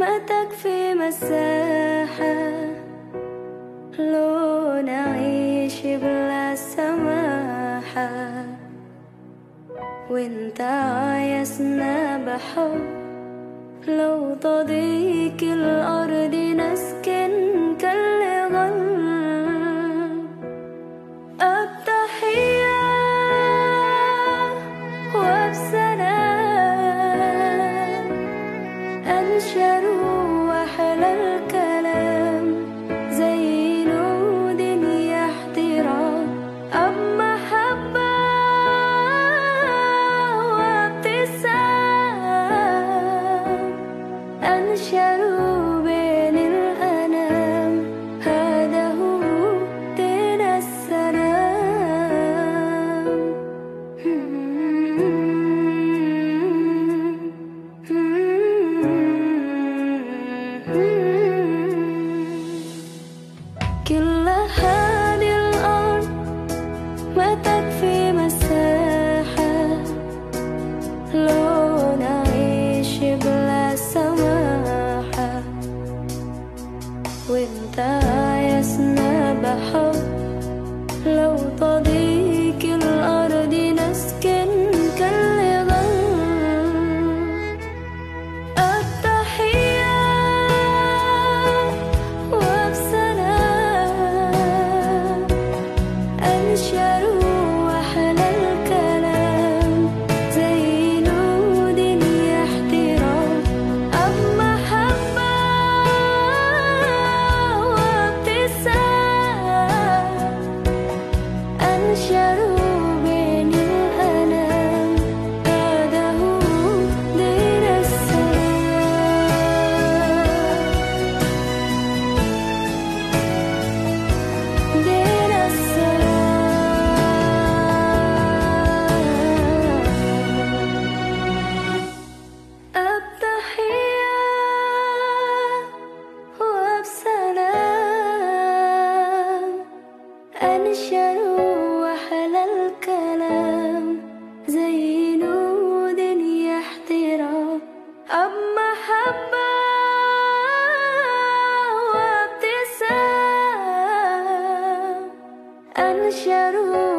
ما تكفي مساحة لو نعيش بلا سماحة. وانت عايزنا بحب لو تضيق الأرض لو تضيق الأرض أنشروا أحلى الكلام. زي نود احترام. أب محبة وابتسام. أنشروا